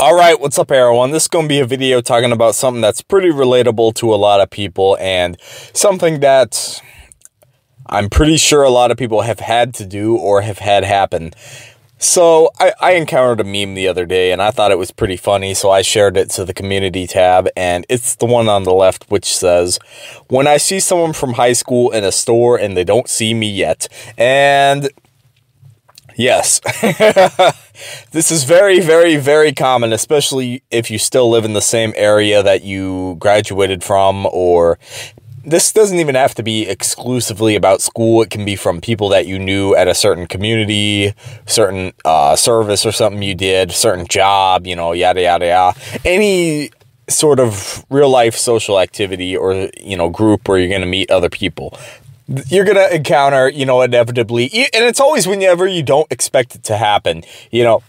All right, what's up everyone? This is going to be a video talking about something that's pretty relatable to a lot of people and something that I'm pretty sure a lot of people have had to do or have had happen. So I, I encountered a meme the other day and I thought it was pretty funny, so I shared it to the community tab and it's the one on the left which says, when I see someone from high school in a store and they don't see me yet, and Yes. this is very, very, very common, especially if you still live in the same area that you graduated from, or this doesn't even have to be exclusively about school. It can be from people that you knew at a certain community, certain uh, service or something you did, certain job, you know, yada, yada, yada. Any sort of real life social activity or, you know, group where you're going to meet other people you're going to encounter, you know, inevitably, and it's always whenever you don't expect it to happen, you know,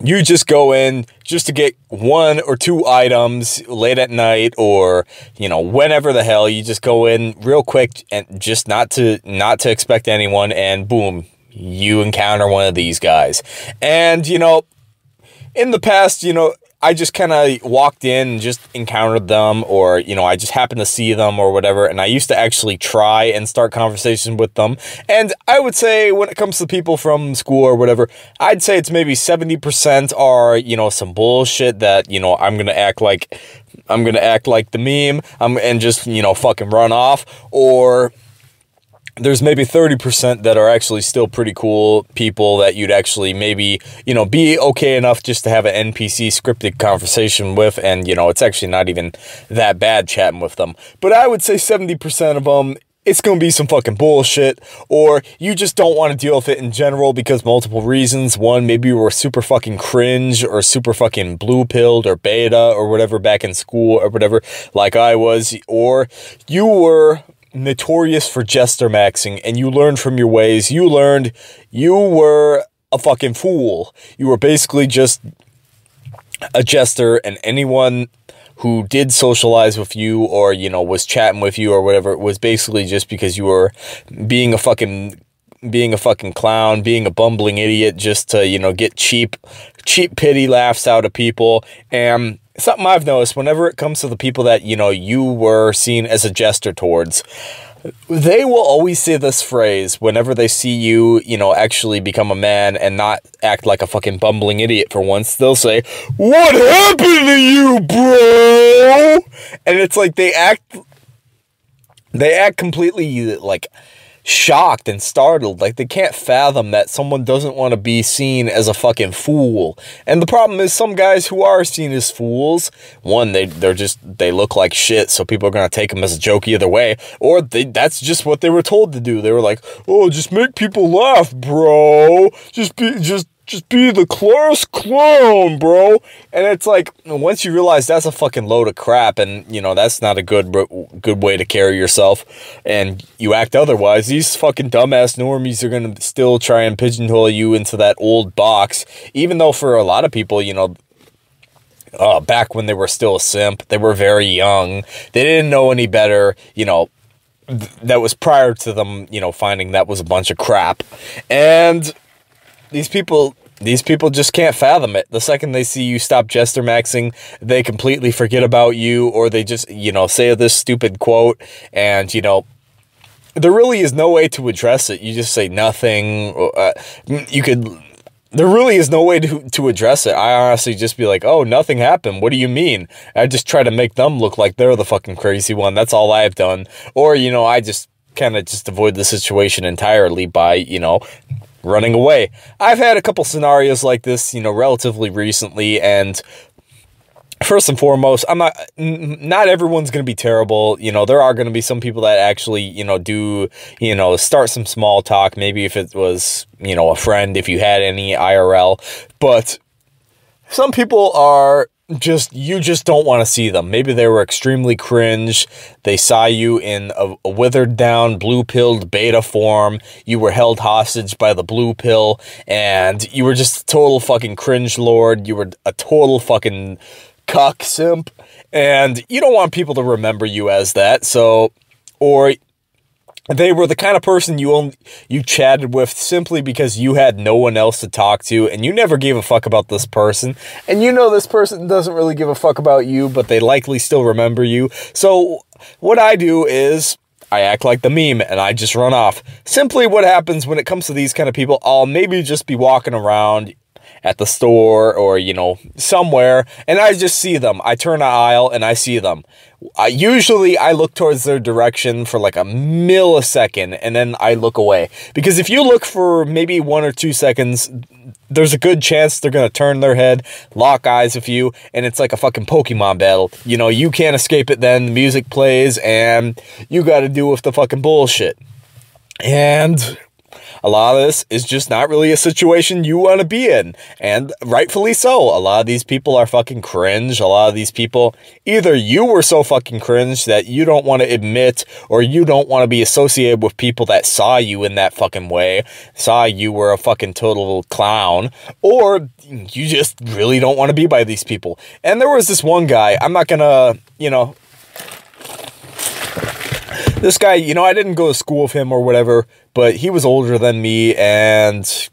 you just go in just to get one or two items late at night or, you know, whenever the hell you just go in real quick and just not to, not to expect anyone and boom, you encounter one of these guys. And, you know, in the past, you know, I just kind of walked in and just encountered them or, you know, I just happened to see them or whatever. And I used to actually try and start conversation with them. And I would say when it comes to people from school or whatever, I'd say it's maybe 70% are, you know, some bullshit that, you know, I'm going to act like, I'm going to act like the meme um, and just, you know, fucking run off or there's maybe 30% that are actually still pretty cool people that you'd actually maybe, you know, be okay enough just to have an NPC scripted conversation with. And, you know, it's actually not even that bad chatting with them. But I would say 70% of them, it's going to be some fucking bullshit. Or you just don't want to deal with it in general because multiple reasons. One, maybe you were super fucking cringe or super fucking blue pilled or beta or whatever back in school or whatever, like I was. Or you were notorious for jester maxing and you learned from your ways. You learned you were a fucking fool. You were basically just a jester and anyone who did socialize with you or, you know, was chatting with you or whatever, was basically just because you were being a fucking being a fucking clown, being a bumbling idiot just to, you know, get cheap, cheap pity laughs out of people. And something I've noticed whenever it comes to the people that, you know, you were seen as a jester towards, they will always say this phrase whenever they see you, you know, actually become a man and not act like a fucking bumbling idiot for once. They'll say, What happened to you, bro? And it's like they act, they act completely like shocked and startled. Like they can't fathom that someone doesn't want to be seen as a fucking fool. And the problem is some guys who are seen as fools, one, they, they're just, they look like shit. So people are going to take them as a joke either way. Or they, that's just what they were told to do. They were like, oh, just make people laugh, bro. Just be, just just be the class clown, bro. And it's like, once you realize that's a fucking load of crap and, you know, that's not a good good way to carry yourself and you act otherwise, these fucking dumbass normies are going to still try and pigeonhole you into that old box. Even though for a lot of people, you know, uh, back when they were still a simp, they were very young. They didn't know any better, you know, that was prior to them, you know, finding that was a bunch of crap. And these people these people just can't fathom it. The second they see you stop jester maxing, they completely forget about you or they just, you know, say this stupid quote and, you know, there really is no way to address it. You just say nothing. Uh, you could, there really is no way to, to address it. I honestly just be like, oh, nothing happened. What do you mean? I just try to make them look like they're the fucking crazy one. That's all I've done. Or, you know, I just kind of just avoid the situation entirely by, you know, running away. I've had a couple scenarios like this, you know, relatively recently, and first and foremost, I'm not, not everyone's going to be terrible. You know, there are going to be some people that actually, you know, do, you know, start some small talk. Maybe if it was, you know, a friend, if you had any IRL, but some people are just you just don't want to see them. Maybe they were extremely cringe. They saw you in a, a, withered down blue pilled beta form. You were held hostage by the blue pill and you were just a total fucking cringe lord. You were a total fucking cuck simp and you don't want people to remember you as that. So or they were the kind of person you only you chatted with simply because you had no one else to talk to and you never gave a fuck about this person. And you know this person doesn't really give a fuck about you but they likely still remember you. So what I do is I act like the meme and I just run off. Simply what happens when it comes to these kind of people I'll maybe just be walking around at the store or, you know, somewhere, and I just see them. I turn an aisle and I see them. I, usually I look towards their direction for like a millisecond and then I look away. Because if you look for maybe one or two seconds, there's a good chance they're going to turn their head, lock eyes with you, and it's like a fucking Pokemon battle. You know, you can't escape it then. The music plays and you got to deal with the fucking bullshit. And a lot of this is just not really a situation you want to be in. And rightfully so. A lot of these people are fucking cringe. A lot of these people, either you were so fucking cringe that you don't want to admit or you don't want to be associated with people that saw you in that fucking way, saw you were a fucking total clown, or you just really don't want to be by these people. And there was this one guy, I'm not gonna, you know, this guy, you know, I didn't go to school with him or whatever, but he was older than me and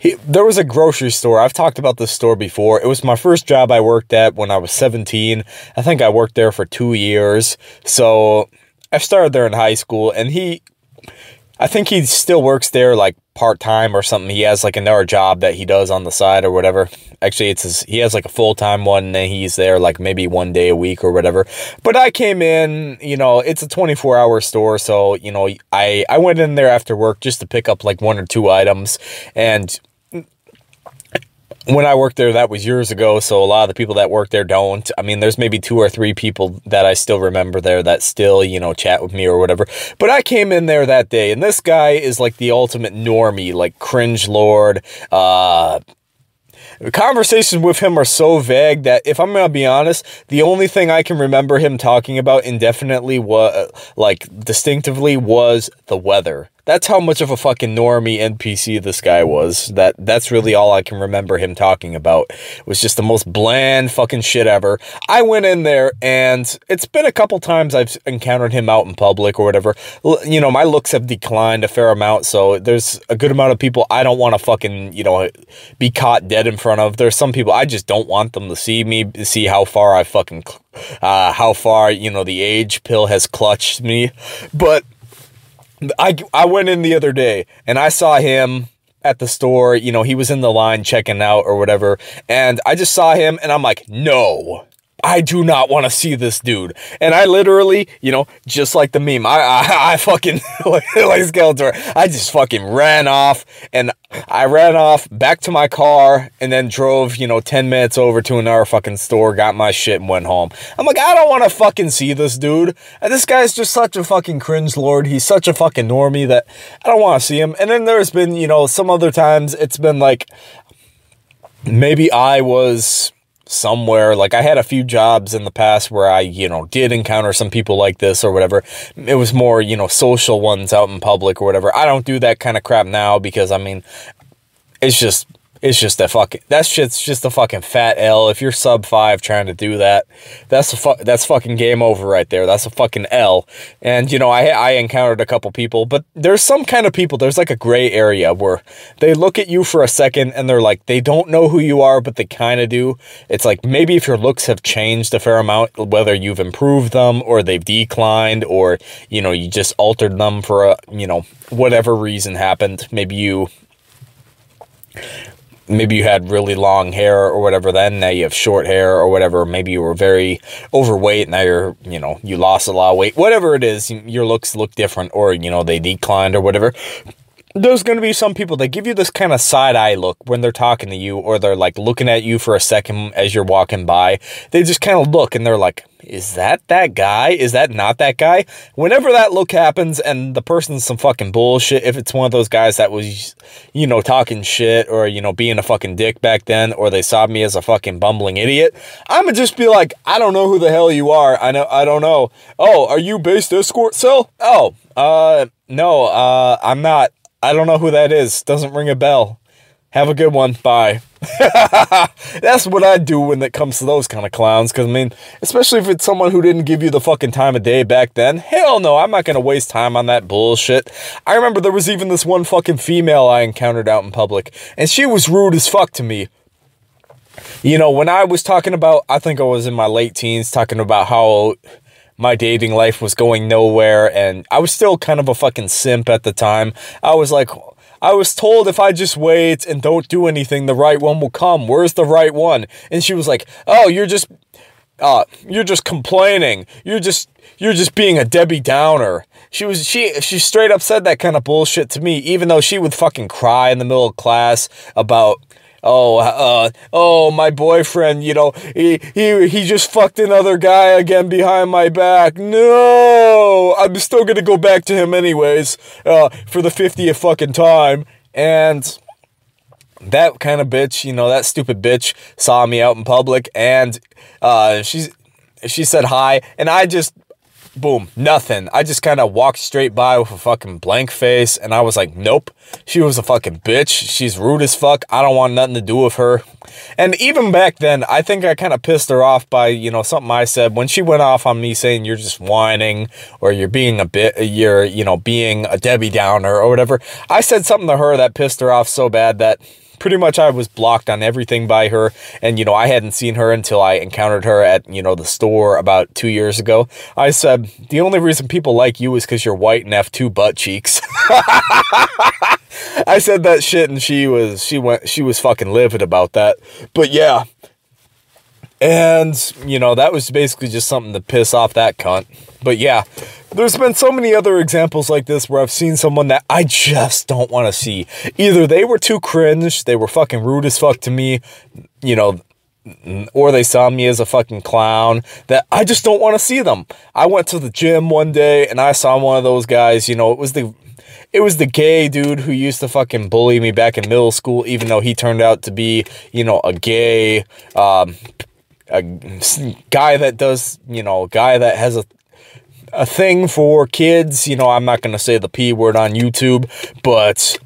he, there was a grocery store. I've talked about this store before. It was my first job I worked at when I was 17. I think I worked there for two years. So I started there in high school and he, I think he still works there like part-time or something. He has like another job that he does on the side or whatever. Actually, it's his, he has like a full-time one and he's there like maybe one day a week or whatever. But I came in, you know, it's a 24-hour store. So, you know, I, I went in there after work just to pick up like one or two items and when I worked there, that was years ago, so a lot of the people that work there don't. I mean, there's maybe two or three people that I still remember there that still, you know, chat with me or whatever. But I came in there that day, and this guy is like the ultimate normie, like cringe lord, uh, conversations with him are so vague that if I'm going to be honest, the only thing I can remember him talking about indefinitely, was, like distinctively, was the weather. That's how much of a fucking normie NPC this guy was. That That's really all I can remember him talking about. It was just the most bland fucking shit ever. I went in there and it's been a couple times I've encountered him out in public or whatever. You know, my looks have declined a fair amount, so there's a good amount of people I don't want to fucking, you know, be caught dead in front of. There's some people I just don't want them to see me, see how far I fucking, uh, how far, you know, the age pill has clutched me. But I, I went in the other day and I saw him at the store. You know, he was in the line checking out or whatever. And I just saw him and I'm like, no. I do not want to see this dude. And I literally, you know, just like the meme, I, I, I fucking, like Skeletor, I just fucking ran off and I ran off back to my car and then drove, you know, 10 minutes over to another fucking store, got my shit and went home. I'm like, I don't want to fucking see this dude. And this guy's just such a fucking cringe lord. He's such a fucking normie that I don't want to see him. And then there's been, you know, some other times it's been like, maybe I was somewhere. Like I had a few jobs in the past where I, you know, did encounter some people like this or whatever. It was more, you know, social ones out in public or whatever. I don't do that kind of crap now because I mean, it's just it's just a fucking that shit's just a fucking fat L. If you're sub five trying to do that, that's a fu that's fucking game over right there. That's a fucking L. And you know, I I encountered a couple people, but there's some kind of people. There's like a gray area where they look at you for a second and they're like they don't know who you are, but they kind of do. It's like maybe if your looks have changed a fair amount, whether you've improved them or they've declined, or you know you just altered them for a you know whatever reason happened. Maybe you maybe you had really long hair or whatever then now you have short hair or whatever maybe you were very overweight now you're you know you lost a lot of weight whatever it is your looks look different or you know they declined or whatever there's going to be some people that give you this kind of side eye look when they're talking to you or they're like looking at you for a second as you're walking by. They just kind of look and they're like, is that that guy? Is that not that guy? Whenever that look happens and the person's some fucking bullshit, if it's one of those guys that was, you know, talking shit or, you know, being a fucking dick back then, or they saw me as a fucking bumbling idiot, I'm gonna just be like, I don't know who the hell you are. I know, I don't know. Oh, are you based escort cell? Oh, uh, no, uh, I'm not. I don't know who that is. Doesn't ring a bell. Have a good one. Bye. That's what I do when it comes to those kind of clowns. Because, I mean, especially if it's someone who didn't give you the fucking time of day back then. Hell no, I'm not going to waste time on that bullshit. I remember there was even this one fucking female I encountered out in public. And she was rude as fuck to me. You know, when I was talking about, I think I was in my late teens, talking about how my dating life was going nowhere. And I was still kind of a fucking simp at the time. I was like, I was told if I just wait and don't do anything, the right one will come. Where's the right one? And she was like, oh, you're just, uh, you're just complaining. You're just, you're just being a Debbie Downer. She was, she, she straight up said that kind of bullshit to me, even though she would fucking cry in the middle of class about, oh, uh, oh, my boyfriend, you know, he, he, he just fucked another guy again behind my back. No, I'm still gonna go back to him anyways, uh, for the 50th fucking time. And that kind of bitch, you know, that stupid bitch saw me out in public and, uh, she's, she said hi, and I just boom, nothing. I just kind of walked straight by with a fucking blank face, and I was like, nope. She was a fucking bitch. She's rude as fuck. I don't want nothing to do with her. And even back then, I think I kind of pissed her off by, you know, something I said when she went off on me saying you're just whining or you're being a bit, you're, you know, being a Debbie Downer or whatever. I said something to her that pissed her off so bad that pretty much I was blocked on everything by her. And, you know, I hadn't seen her until I encountered her at, you know, the store about two years ago. I said, the only reason people like you is because you're white and have two butt cheeks. I said that shit and she was, she went, she was fucking livid about that. But yeah. And, you know, that was basically just something to piss off that cunt. But yeah, there's been so many other examples like this where I've seen someone that I just don't want to see. Either they were too cringe, they were fucking rude as fuck to me, you know, or they saw me as a fucking clown that I just don't want to see them. I went to the gym one day and I saw one of those guys, you know, it was the it was the gay dude who used to fucking bully me back in middle school, even though he turned out to be, you know, a gay, um, a guy that does, you know, a guy that has a a thing for kids. You know, I'm not going to say the P word on YouTube, but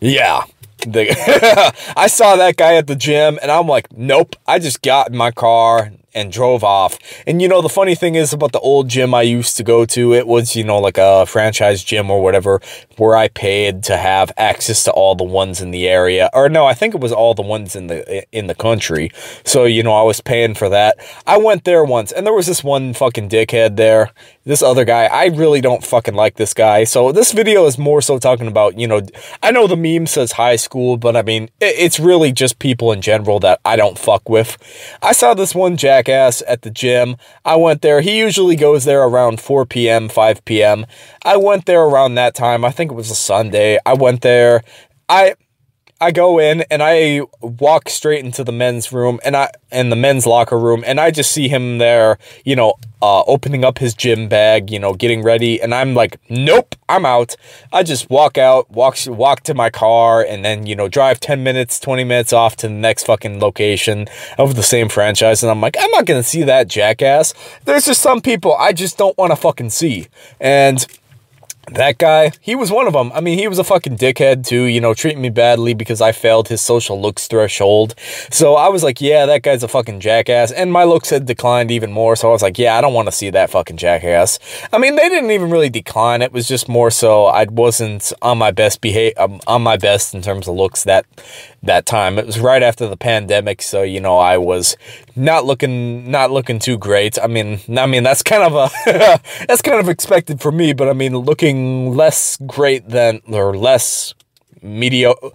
yeah. I saw that guy at the gym and I'm like, nope. I just got in my car and drove off. And you know, the funny thing is about the old gym I used to go to, it was, you know, like a franchise gym or whatever, where I paid to have access to all the ones in the area. Or no, I think it was all the ones in the in the country. So, you know, I was paying for that. I went there once and there was this one fucking dickhead there. This other guy, I really don't fucking like this guy. So this video is more so talking about, you know, I know the meme says high school, but I mean, it's really just people in general that I don't fuck with. I saw this one jackass at the gym. I went there. He usually goes there around 4 p.m., 5 p.m. I went there around that time. I think it was a Sunday. I went there. I I go in and I walk straight into the men's room and I in the men's locker room and I just see him there, you know, uh, opening up his gym bag, you know, getting ready, and I'm like, nope, I'm out. I just walk out, walk walk to my car, and then you know, drive ten minutes, twenty minutes off to the next fucking location of the same franchise, and I'm like, I'm not gonna see that jackass. There's just some people I just don't want to fucking see, and that guy, he was one of them. I mean, he was a fucking dickhead too, you know, treating me badly because I failed his social looks threshold. So I was like, yeah, that guy's a fucking jackass. And my looks had declined even more. So I was like, yeah, I don't want to see that fucking jackass. I mean, they didn't even really decline. It was just more so I wasn't on my best behave, um, on my best in terms of looks that that time. It was right after the pandemic, so you know I was not looking not looking too great. I mean, I mean that's kind of a that's kind of expected for me, but I mean looking less great than or less mediocre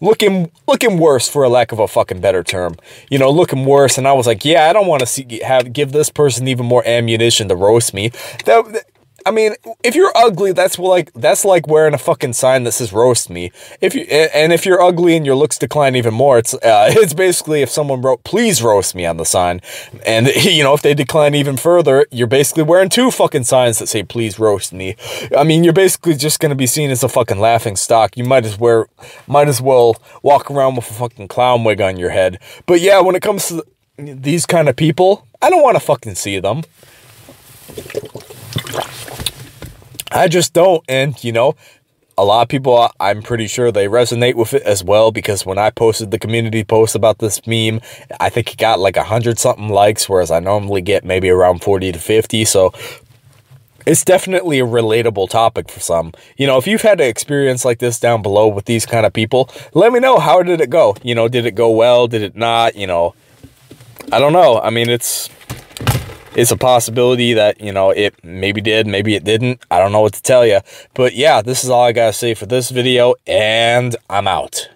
looking looking worse for a lack of a fucking better term. You know, looking worse and I was like, yeah, I don't want to see have give this person even more ammunition to roast me. That I mean, if you're ugly, that's like that's like wearing a fucking sign that says "roast me." If you and if you're ugly and your looks decline even more, it's uh, it's basically if someone wrote "please roast me" on the sign, and you know if they decline even further, you're basically wearing two fucking signs that say "please roast me." I mean, you're basically just gonna be seen as a fucking laughing stock. You might as well might as well walk around with a fucking clown wig on your head. But yeah, when it comes to these kind of people, I don't want to fucking see them. I just don't. And, you know, a lot of people, I'm pretty sure they resonate with it as well because when I posted the community post about this meme, I think it got like a hundred something likes, whereas I normally get maybe around 40 to 50. So it's definitely a relatable topic for some. You know, if you've had an experience like this down below with these kind of people, let me know how did it go? You know, did it go well? Did it not? You know, I don't know. I mean, it's it's a possibility that, you know, it maybe did, maybe it didn't. I don't know what to tell you. But yeah, this is all I got to say for this video, and I'm out.